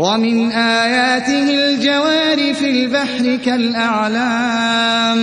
وَمِنْ آيَاتِهِ الْجَوَارِ فِي الْبَحْرِ كَالْأَعْلَامِ.